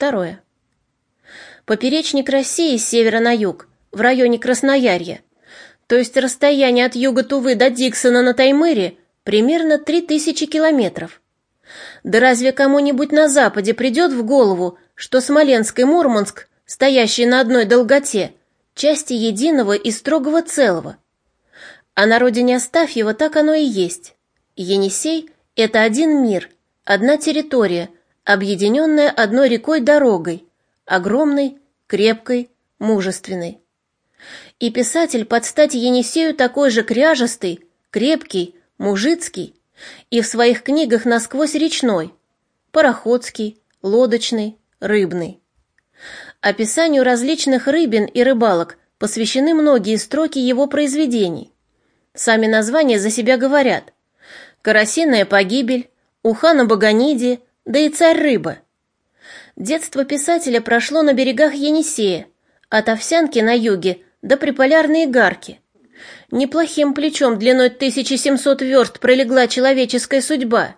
Второе. Поперечник России с севера на юг, в районе Красноярья, то есть расстояние от юга Тувы до Диксона на Таймыре примерно 3000 километров. Да разве кому-нибудь на западе придет в голову, что Смоленск и Мурманск, стоящие на одной долготе, части единого и строгого целого? А на родине Астафьева так оно и есть. Енисей – это один мир, одна территория, объединенная одной рекой-дорогой, огромной, крепкой, мужественной. И писатель под стать Енисею такой же кряжестый, крепкий, мужицкий, и в своих книгах насквозь речной, пароходский, лодочный, рыбный. Описанию различных рыбин и рыбалок посвящены многие строки его произведений. Сами названия за себя говорят. «Карасиная погибель», «Уха на Баганиде», да и «Царь-рыба». Детство писателя прошло на берегах Енисея, от Овсянки на юге до Приполярной Гарки. Неплохим плечом длиной 1700 верст пролегла человеческая судьба.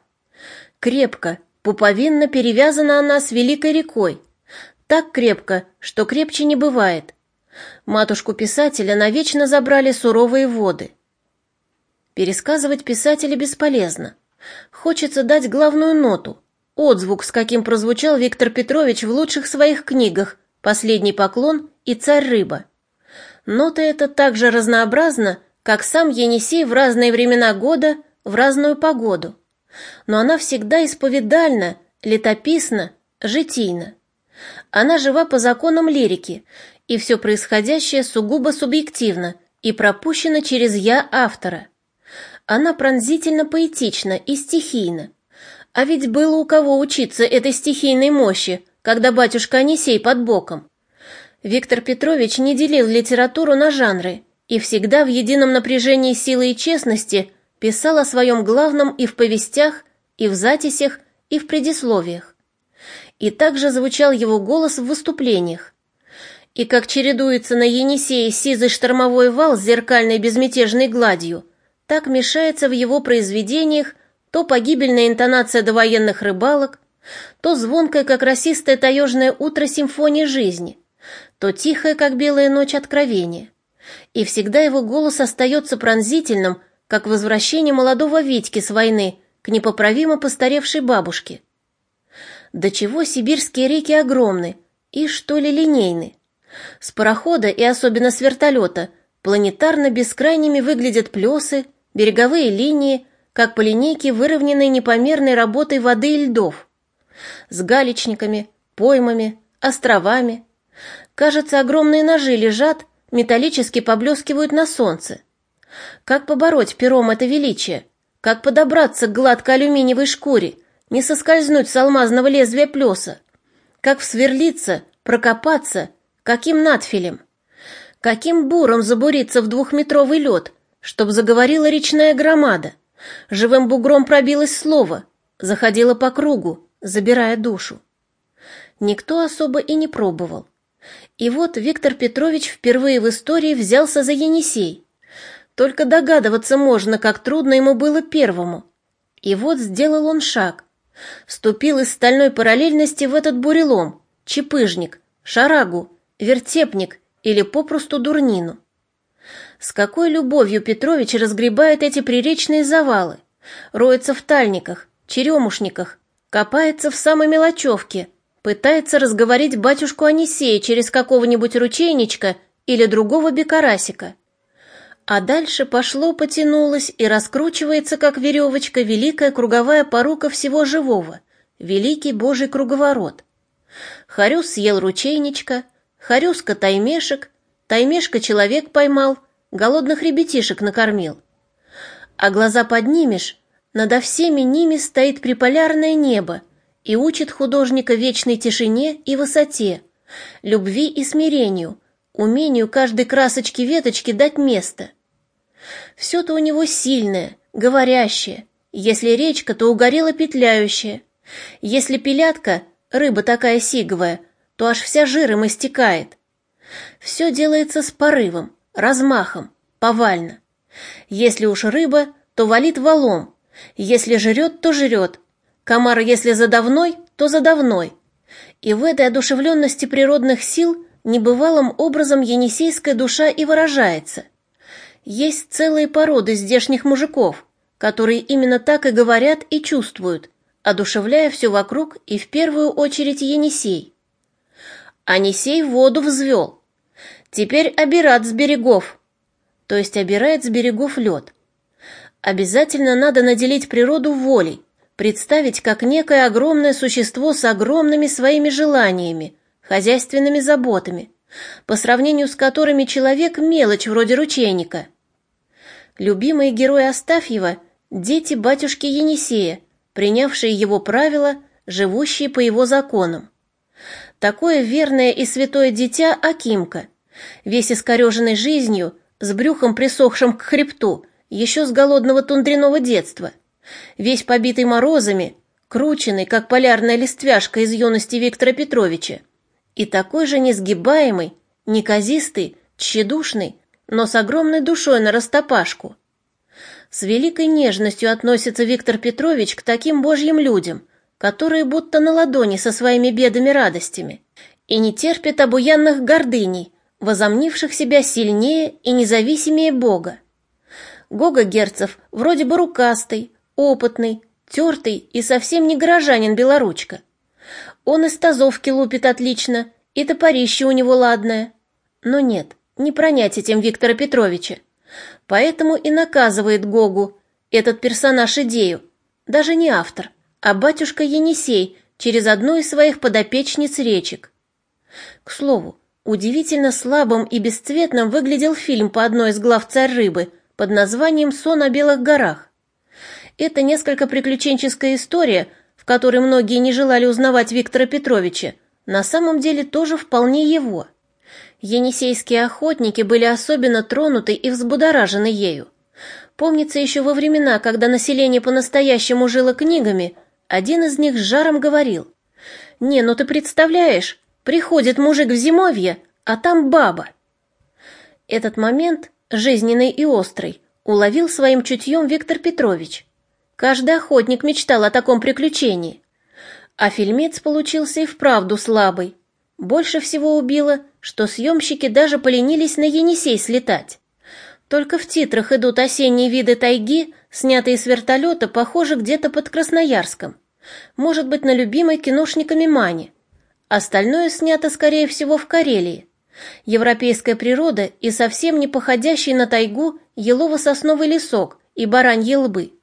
Крепко, пуповинно перевязана она с великой рекой. Так крепко, что крепче не бывает. Матушку писателя навечно забрали суровые воды. Пересказывать писателя бесполезно. Хочется дать главную ноту, отзвук, с каким прозвучал Виктор Петрович в лучших своих книгах «Последний поклон» и «Царь-рыба». Нота эта так же разнообразна, как сам Енисей в разные времена года, в разную погоду. Но она всегда исповедальна, летописна, житийна. Она жива по законам лирики, и все происходящее сугубо субъективно и пропущено через «я» автора. Она пронзительно поэтична и стихийна. А ведь было у кого учиться этой стихийной мощи, когда батюшка Анисей под боком. Виктор Петрович не делил литературу на жанры и всегда в едином напряжении силы и честности писал о своем главном и в повестях, и в записях, и в предисловиях. И также звучал его голос в выступлениях. И как чередуется на Енисее сизый штормовой вал с зеркальной безмятежной гладью, так мешается в его произведениях то погибельная интонация довоенных рыбалок, то звонкая, как росистое таежное утро симфония жизни, то тихое, как белая ночь, откровение. И всегда его голос остается пронзительным, как возвращение молодого Витьки с войны к непоправимо постаревшей бабушке. До чего сибирские реки огромны и, что ли, линейны. С парохода и особенно с вертолета планетарно бескрайними выглядят плесы, береговые линии, как по линейке, выровненной непомерной работой воды и льдов. С галечниками, поймами, островами, Кажется, огромные ножи лежат, металлически поблескивают на солнце. Как побороть пером это величие? Как подобраться к гладкой алюминиевой шкуре, не соскользнуть с алмазного лезвия плеса? Как всверлиться, прокопаться, каким надфилем? Каким буром забуриться в двухметровый лед, чтоб заговорила речная громада? Живым бугром пробилось слово, заходило по кругу, забирая душу. Никто особо и не пробовал. И вот Виктор Петрович впервые в истории взялся за Енисей. Только догадываться можно, как трудно ему было первому. И вот сделал он шаг. Вступил из стальной параллельности в этот бурелом, чепыжник, шарагу, вертепник или попросту дурнину. С какой любовью Петрович разгребает эти приречные завалы, роется в тальниках, черемушниках, копается в самой мелочевке – Пытается разговорить батюшку Анисея через какого-нибудь ручейничка или другого бекарасика. А дальше пошло-потянулось и раскручивается, как веревочка, великая круговая порука всего живого, великий божий круговорот. Харюс съел ручейничка, Харюска таймешек, таймешка человек поймал, голодных ребятишек накормил. А глаза поднимешь, надо всеми ними стоит приполярное небо, и учит художника вечной тишине и высоте, любви и смирению, умению каждой красочке веточки дать место. Все-то у него сильное, говорящее, если речка, то угорела петляющая, если пилятка, рыба такая сиговая, то аж вся жиром истекает. Все делается с порывом, размахом, повально. Если уж рыба, то валит валом, если жрет, то жрет, Комар, если задавной, то задавной. И в этой одушевленности природных сил небывалым образом енисейская душа и выражается. Есть целые породы здешних мужиков, которые именно так и говорят и чувствуют, одушевляя все вокруг и в первую очередь Енисей. Анисей воду взвел. Теперь обират с берегов, то есть обирает с берегов лед. Обязательно надо наделить природу волей, представить как некое огромное существо с огромными своими желаниями, хозяйственными заботами, по сравнению с которыми человек – мелочь вроде ручейника. Любимые герои Астафьева – дети батюшки Енисея, принявшие его правила, живущие по его законам. Такое верное и святое дитя Акимка, весь искореженный жизнью, с брюхом присохшим к хребту, еще с голодного тундряного детства – весь побитый морозами, крученный, как полярная листвяшка из юности Виктора Петровича, и такой же несгибаемый, неказистый, тщедушный, но с огромной душой на растопашку. С великой нежностью относится Виктор Петрович к таким божьим людям, которые будто на ладони со своими бедами-радостями, и не терпит обуянных гордыней, возомнивших себя сильнее и независимее Бога. Гога Герцев вроде бы рукастый, опытный, тертый и совсем не горожанин белоручка. Он из тазовки лупит отлично, и топорище у него ладное. Но нет, не пронять этим Виктора Петровича. Поэтому и наказывает Гогу, этот персонаж идею, даже не автор, а батюшка Енисей через одну из своих подопечниц речек. К слову, удивительно слабым и бесцветным выглядел фильм по одной из глав «Царь рыбы» под названием «Сон о белых горах». Это несколько приключенческая история, в которой многие не желали узнавать Виктора Петровича, на самом деле тоже вполне его. Енисейские охотники были особенно тронуты и взбудоражены ею. Помнится еще во времена, когда население по-настоящему жило книгами, один из них с жаром говорил, «Не, ну ты представляешь, приходит мужик в зимовье, а там баба». Этот момент, жизненный и острый, уловил своим чутьем Виктор Петрович – Каждый охотник мечтал о таком приключении. А фильмец получился и вправду слабый. Больше всего убило, что съемщики даже поленились на Енисей слетать. Только в титрах идут осенние виды тайги, снятые с вертолета, похоже, где-то под Красноярском. Может быть, на любимой киношниками Мане. Остальное снято, скорее всего, в Карелии. Европейская природа и совсем не походящий на тайгу елово-сосновый лесок и бараньи лбы.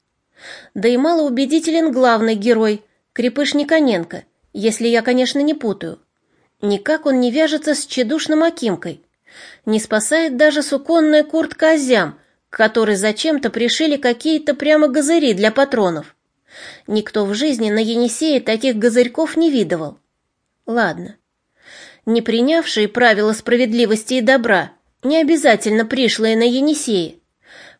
Да и малоубедителен главный герой, крепыш Никоненко, если я, конечно, не путаю. Никак он не вяжется с тщедушным Акимкой. Не спасает даже суконная куртка Азям, к которой зачем-то пришили какие-то прямо газыри для патронов. Никто в жизни на Енисее таких газырьков не видывал. Ладно. Не принявшие правила справедливости и добра, не обязательно пришлые на Енисее,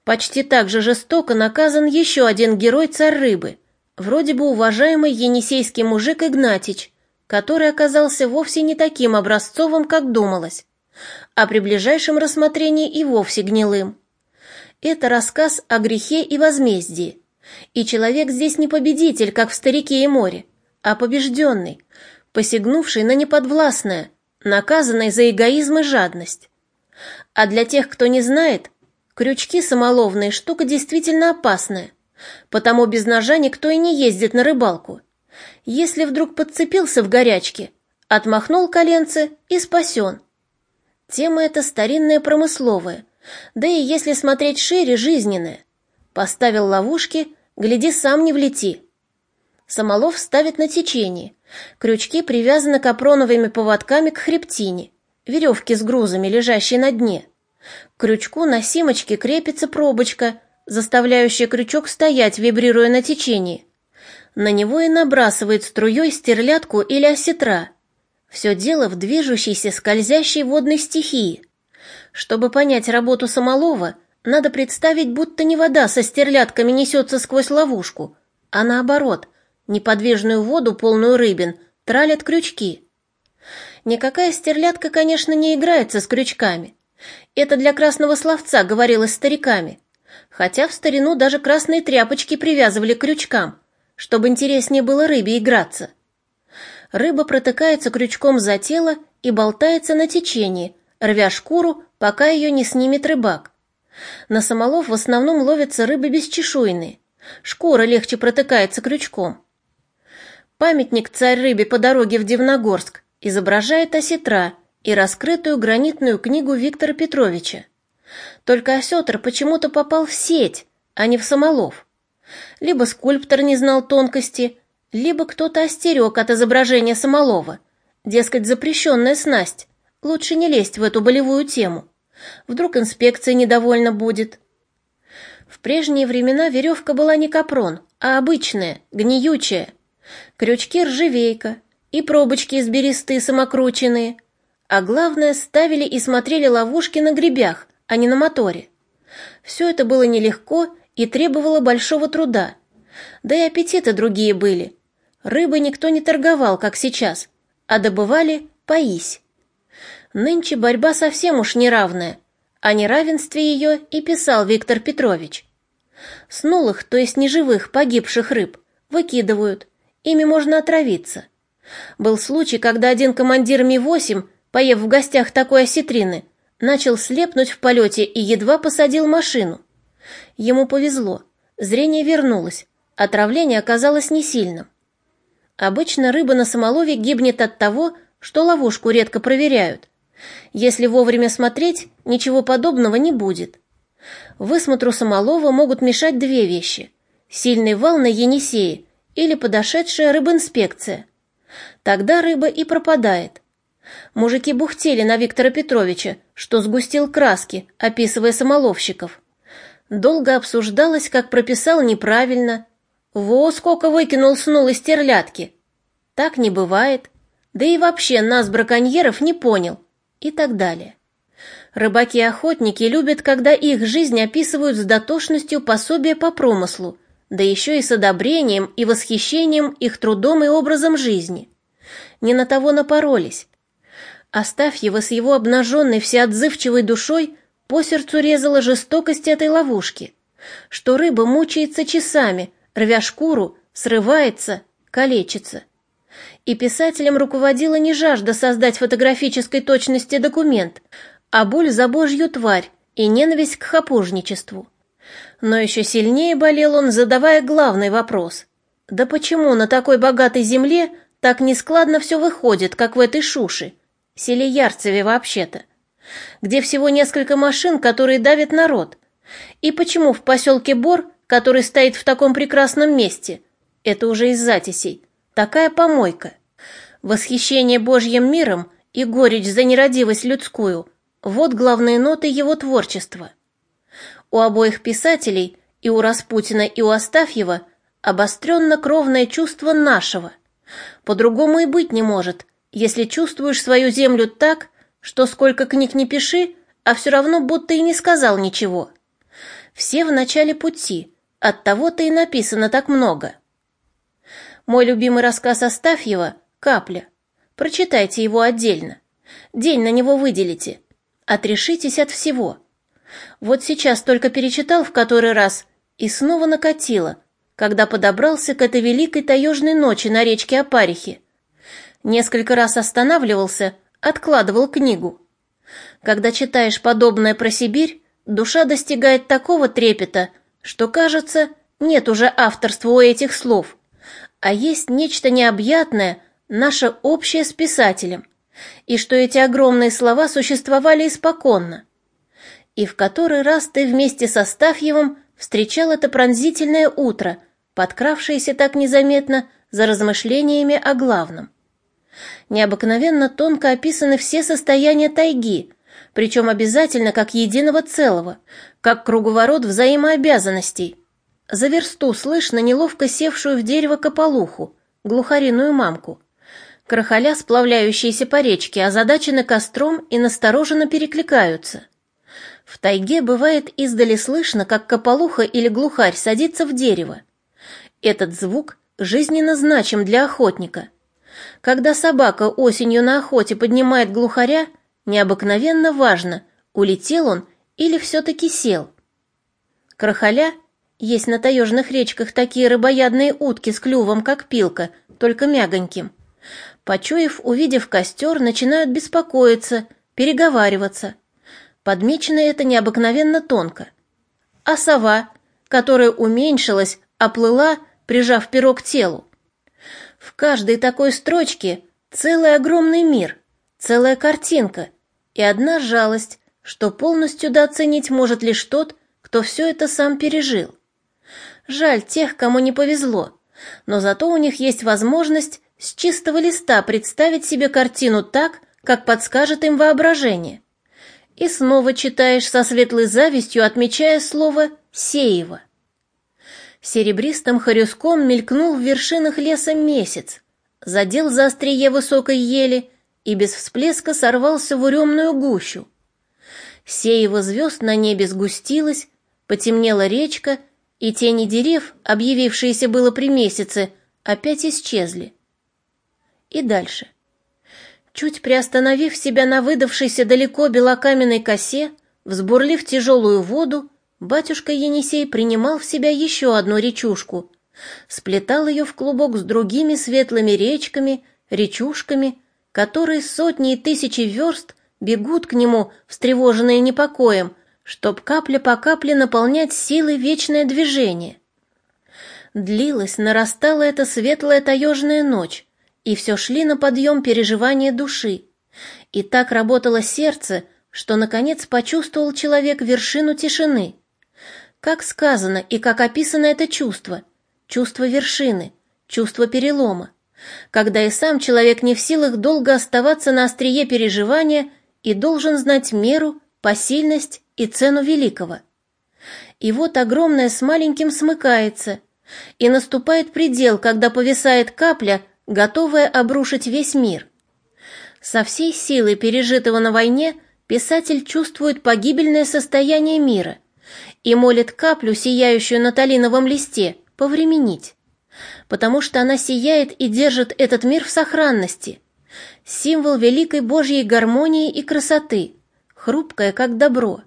Почти так же жестоко наказан еще один герой царь рыбы, вроде бы уважаемый енисейский мужик Игнатич, который оказался вовсе не таким образцовым, как думалось, а при ближайшем рассмотрении и вовсе гнилым. Это рассказ о грехе и возмездии. И человек здесь не победитель, как в «Старике и море», а побежденный, посягнувший на неподвластное, наказанный за эгоизм и жадность. А для тех, кто не знает, Крючки самоловные – штука действительно опасная, потому без ножа никто и не ездит на рыбалку. Если вдруг подцепился в горячке, отмахнул коленце и спасен. Тема эта старинная промысловая, да и если смотреть шире, жизненная. Поставил ловушки, гляди, сам не влети. Самолов ставит на течение. Крючки привязаны капроновыми поводками к хребтине, веревки с грузами, лежащие на дне. К крючку на симочке крепится пробочка, заставляющая крючок стоять, вибрируя на течении. На него и набрасывает струей стерлядку или осетра. Все дело в движущейся скользящей водной стихии. Чтобы понять работу самолова, надо представить, будто не вода со стерлятками несется сквозь ловушку, а наоборот, неподвижную воду, полную рыбин, тралят крючки. Никакая стерлядка, конечно, не играется с крючками. Это для красного словца говорилось стариками. Хотя в старину даже красные тряпочки привязывали к крючкам, чтобы интереснее было рыбе играться. Рыба протыкается крючком за тело и болтается на течении, рвя шкуру, пока ее не снимет рыбак. На самолов в основном ловятся рыбы бесчешуйные. Шкура легче протыкается крючком. Памятник царь рыбе по дороге в Дивногорск изображает осетра и раскрытую гранитную книгу Виктора Петровича. Только осетр почему-то попал в сеть, а не в самолов. Либо скульптор не знал тонкости, либо кто-то остерег от изображения самолова. Дескать, запрещенная снасть. Лучше не лезть в эту болевую тему. Вдруг инспекция недовольна будет. В прежние времена веревка была не капрон, а обычная, гниючая. Крючки ржавейка и пробочки из бересты самокрученные. А главное, ставили и смотрели ловушки на гребях, а не на моторе. Все это было нелегко и требовало большого труда. Да и аппетиты другие были. Рыбы никто не торговал, как сейчас, а добывали поись. Нынче борьба совсем уж неравная. О неравенстве ее и писал Виктор Петрович. Снулых, то есть неживых, погибших рыб, выкидывают. Ими можно отравиться. Был случай, когда один командир Ми-8, поев в гостях такой осетрины, начал слепнуть в полете и едва посадил машину. Ему повезло. Зрение вернулось. Отравление оказалось не сильным. Обычно рыба на самолове гибнет от того, что ловушку редко проверяют. Если вовремя смотреть, ничего подобного не будет. Высмотру самолова могут мешать две вещи. Сильный вал на Енисее или подошедшая рыбинспекция. Тогда рыба и пропадает. Мужики бухтели на Виктора Петровича, что сгустил краски, описывая самоловщиков. Долго обсуждалось, как прописал неправильно. Во, сколько выкинул снул из стерлядки. Так не бывает. Да и вообще нас, браконьеров, не понял и так далее. Рыбаки-охотники любят, когда их жизнь описывают с дотошностью пособия по промыслу, да еще и с одобрением и восхищением их трудом и образом жизни. Не на того напоролись. Оставь его с его обнаженной всеотзывчивой душой, по сердцу резала жестокость этой ловушки, что рыба мучается часами, рвя шкуру, срывается, калечится и писателем руководила не жажда создать фотографической точности документ, а боль за божью тварь и ненависть к хапужничеству. Но еще сильнее болел он, задавая главный вопрос. Да почему на такой богатой земле так нескладно все выходит, как в этой Шуше, селе Ярцеве вообще-то, где всего несколько машин, которые давят народ? И почему в поселке Бор, который стоит в таком прекрасном месте, это уже из затисей, Такая помойка. Восхищение Божьим миром и горечь за нерадивость людскую – вот главные ноты его творчества. У обоих писателей, и у Распутина, и у Астафьева, обостренно кровное чувство нашего. По-другому и быть не может, если чувствуешь свою землю так, что сколько книг не пиши, а все равно будто и не сказал ничего. Все в начале пути, от того-то и написано так много. Мой любимый рассказ Астафьева «Капля». Прочитайте его отдельно. День на него выделите. Отрешитесь от всего. Вот сейчас только перечитал в который раз и снова накатило, когда подобрался к этой великой таежной ночи на речке Апарихе. Несколько раз останавливался, откладывал книгу. Когда читаешь подобное про Сибирь, душа достигает такого трепета, что, кажется, нет уже авторства у этих слов а есть нечто необъятное, наше общее с писателем, и что эти огромные слова существовали испоконно. И в который раз ты вместе со Стафьевым встречал это пронзительное утро, подкравшееся так незаметно за размышлениями о главном. Необыкновенно тонко описаны все состояния тайги, причем обязательно как единого целого, как круговорот взаимообязанностей, за версту слышно неловко севшую в дерево кополуху, глухариную мамку. Крахаля, сплавляющиеся по речке, озадачены костром и настороженно перекликаются. В тайге бывает издали слышно, как кополуха или глухарь садится в дерево. Этот звук жизненно значим для охотника. Когда собака осенью на охоте поднимает глухаря, необыкновенно важно, улетел он или все-таки сел. Крахаля есть на таежных речках такие рыбоядные утки с клювом, как пилка, только мягоньким. Почуяв, увидев костер, начинают беспокоиться, переговариваться. Подмечено это необыкновенно тонко. А сова, которая уменьшилась, оплыла, прижав перо к телу. В каждой такой строчке целый огромный мир, целая картинка и одна жалость, что полностью дооценить может лишь тот, кто все это сам пережил. Жаль тех, кому не повезло, но зато у них есть возможность с чистого листа представить себе картину так, как подскажет им воображение. И снова читаешь со светлой завистью, отмечая слово «сеево». Серебристым хорюском мелькнул в вершинах леса месяц, задел за острие высокой ели и без всплеска сорвался в уремную гущу. Сеево звезд на небе сгустилось, потемнела речка, и тени дерев, объявившиеся было при месяце, опять исчезли. И дальше. Чуть приостановив себя на выдавшейся далеко белокаменной косе, взбурлив тяжелую воду, батюшка Енисей принимал в себя еще одну речушку, сплетал ее в клубок с другими светлыми речками, речушками, которые сотни и тысячи верст бегут к нему, встревоженные непокоем, чтоб капля по капле наполнять силой вечное движение. Длилась, нарастала эта светлая таежная ночь, и все шли на подъем переживания души. И так работало сердце, что, наконец, почувствовал человек вершину тишины. Как сказано и как описано это чувство, чувство вершины, чувство перелома, когда и сам человек не в силах долго оставаться на острие переживания и должен знать меру, посильность и цену великого. И вот огромное с маленьким смыкается, и наступает предел, когда повисает капля, готовая обрушить весь мир. Со всей силой пережитого на войне писатель чувствует погибельное состояние мира и молит каплю, сияющую на талиновом листе, повременить, потому что она сияет и держит этот мир в сохранности, символ великой Божьей гармонии и красоты, хрупкая, как добро.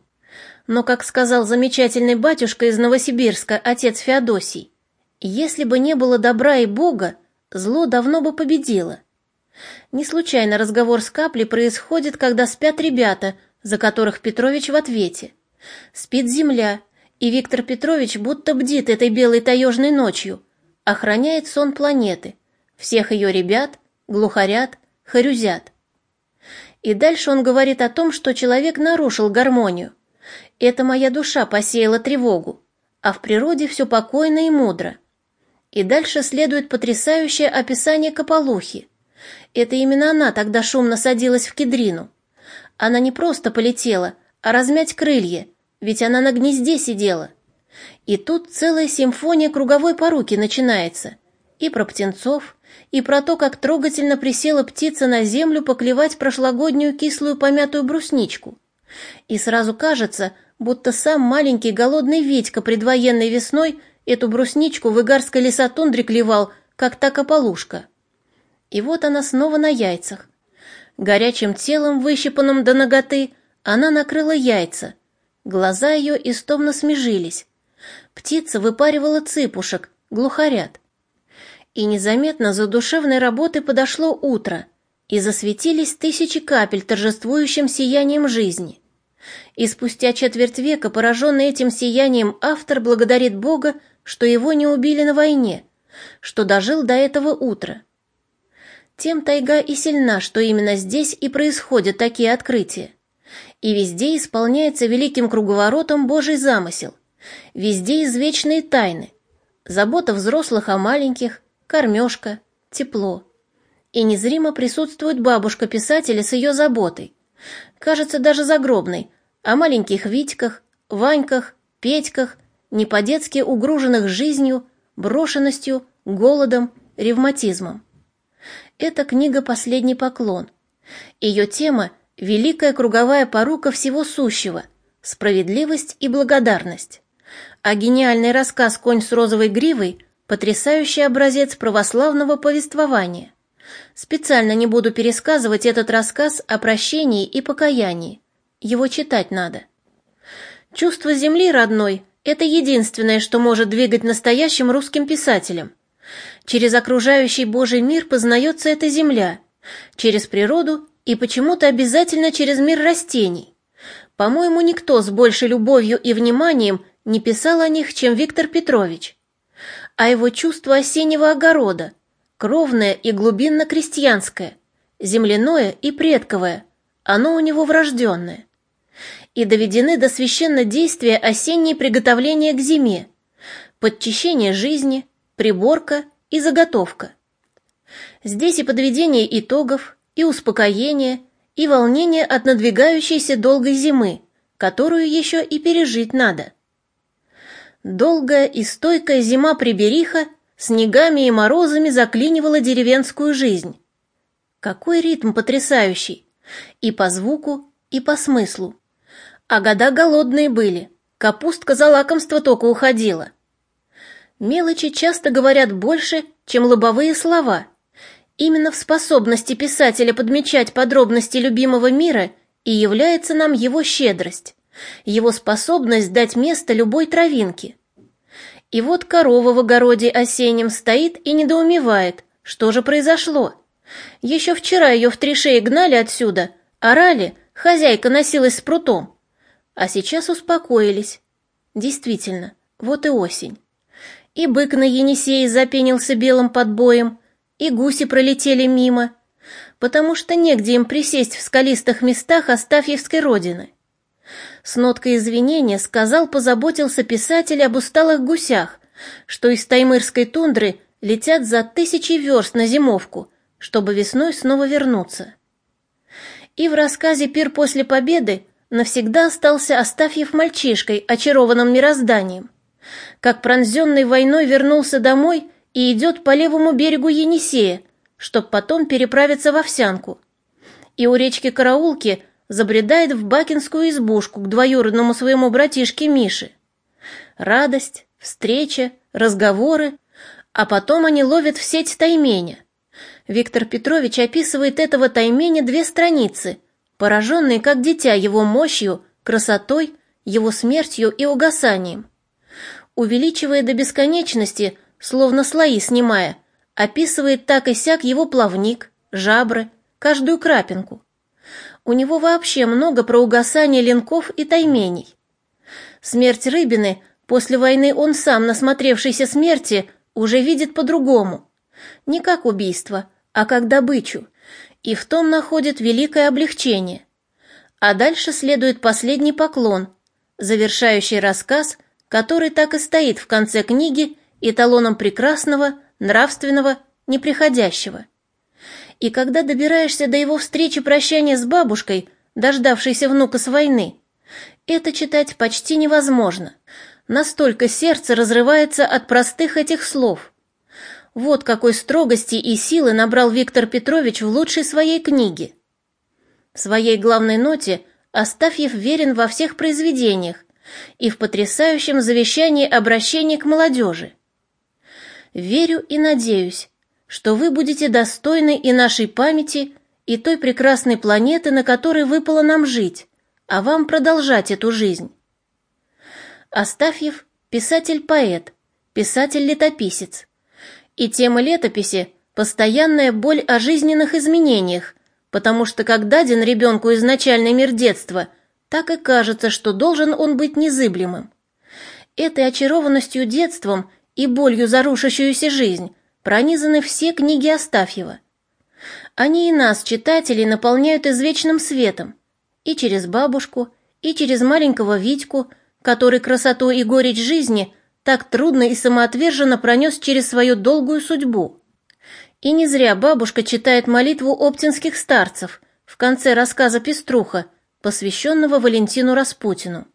Но, как сказал замечательный батюшка из Новосибирска, отец Феодосий, если бы не было добра и Бога, зло давно бы победило. Не случайно разговор с каплей происходит, когда спят ребята, за которых Петрович в ответе. Спит земля, и Виктор Петрович будто бдит этой белой таежной ночью, охраняет сон планеты, всех ее ребят, глухарят, хорюзят. И дальше он говорит о том, что человек нарушил гармонию. Это моя душа посеяла тревогу, а в природе все покойно и мудро. И дальше следует потрясающее описание Каполухи. Это именно она тогда шумно садилась в кедрину. Она не просто полетела, а размять крылья, ведь она на гнезде сидела. И тут целая симфония круговой поруки начинается. И про птенцов, и про то, как трогательно присела птица на землю поклевать прошлогоднюю кислую помятую брусничку. И сразу кажется, будто сам маленький голодный Витька предвоенной весной – Эту брусничку в Игарской лесотундре клевал, как та кополушка. И вот она снова на яйцах. Горячим телом, выщипанным до ноготы, она накрыла яйца. Глаза ее истомно смежились. Птица выпаривала цыпушек, глухарят. И незаметно за душевной работы подошло утро, и засветились тысячи капель торжествующим сиянием жизни. И спустя четверть века, пораженный этим сиянием, автор благодарит Бога что его не убили на войне, что дожил до этого утра. Тем тайга и сильна, что именно здесь и происходят такие открытия. И везде исполняется великим круговоротом Божий замысел, везде извечные тайны, забота взрослых о маленьких, кормежка, тепло. И незримо присутствует бабушка писателя с ее заботой, кажется даже загробной, о маленьких Витьках, Ваньках, Петьках, не по-детски угруженных жизнью, брошенностью, голодом, ревматизмом. Это книга «Последний поклон». Ее тема – великая круговая порука всего сущего, справедливость и благодарность. А гениальный рассказ «Конь с розовой гривой» – потрясающий образец православного повествования. Специально не буду пересказывать этот рассказ о прощении и покаянии. Его читать надо. Чувство земли родной это единственное, что может двигать настоящим русским писателем. Через окружающий Божий мир познается эта земля, Через природу и почему-то обязательно через мир растений. По-моему, никто с большей любовью и вниманием не писал о них, чем Виктор Петрович. А его чувство осеннего огорода, кровное и глубинно-крестьянское, земляное и предковое, оно у него врожденное. И доведены до священнодействия осенние приготовления к зиме, подчищение жизни, приборка и заготовка. Здесь и подведение итогов, и успокоение, и волнение от надвигающейся долгой зимы, которую еще и пережить надо. Долгая и стойкая зима прибериха снегами и морозами заклинивала деревенскую жизнь. Какой ритм потрясающий! И по звуку, и по смыслу. А года голодные были, капустка за лакомство только уходила. Мелочи часто говорят больше, чем лобовые слова. Именно в способности писателя подмечать подробности любимого мира и является нам его щедрость, его способность дать место любой травинке. И вот корова в огороде осеннем стоит и недоумевает, что же произошло. Еще вчера ее в три шеи гнали отсюда, орали, хозяйка носилась с прутом. А сейчас успокоились. Действительно, вот и осень. И бык на Енисее запенился белым подбоем, и гуси пролетели мимо, потому что негде им присесть в скалистых местах Астафьевской родины. С ноткой извинения сказал, позаботился писатель об усталых гусях, что из таймырской тундры летят за тысячи верст на зимовку, чтобы весной снова вернуться. И в рассказе «Пир после победы» навсегда остался Астафьев мальчишкой, очарованным мирозданием. Как пронзенный войной вернулся домой и идет по левому берегу Енисея, чтоб потом переправиться в Овсянку. И у речки Караулки забредает в бакинскую избушку к двоюродному своему братишке Мише. Радость, встреча, разговоры, а потом они ловят в сеть тайменя. Виктор Петрович описывает этого тайменя две страницы, пораженные как дитя его мощью, красотой, его смертью и угасанием. Увеличивая до бесконечности, словно слои снимая, описывает так и сяк его плавник, жабры, каждую крапинку. У него вообще много про угасание ленков и тайменей. Смерть Рыбины после войны он сам, насмотревшийся смерти, уже видит по-другому. Не как убийство, а как добычу. И в том находит великое облегчение. А дальше следует последний поклон, завершающий рассказ, который так и стоит в конце книги эталоном прекрасного, нравственного, неприходящего. И когда добираешься до его встречи прощания с бабушкой, дождавшейся внука с войны, это читать почти невозможно. Настолько сердце разрывается от простых этих слов. Вот какой строгости и силы набрал Виктор Петрович в лучшей своей книге. В своей главной ноте Астафьев верен во всех произведениях и в потрясающем завещании обращения к молодежи. Верю и надеюсь, что вы будете достойны и нашей памяти, и той прекрасной планеты, на которой выпало нам жить, а вам продолжать эту жизнь. Астафьев – писатель-поэт, писатель-летописец. И тема летописи – постоянная боль о жизненных изменениях, потому что как даден ребенку изначальный мир детства, так и кажется, что должен он быть незыблемым. Этой очарованностью детством и болью за рушащуюся жизнь пронизаны все книги Астафьева. Они и нас, читателей, наполняют извечным светом, и через бабушку, и через маленького Витьку, который красоту и горечь жизни так трудно и самоотверженно пронес через свою долгую судьбу. И не зря бабушка читает молитву оптинских старцев в конце рассказа «Пеструха», посвященного Валентину Распутину.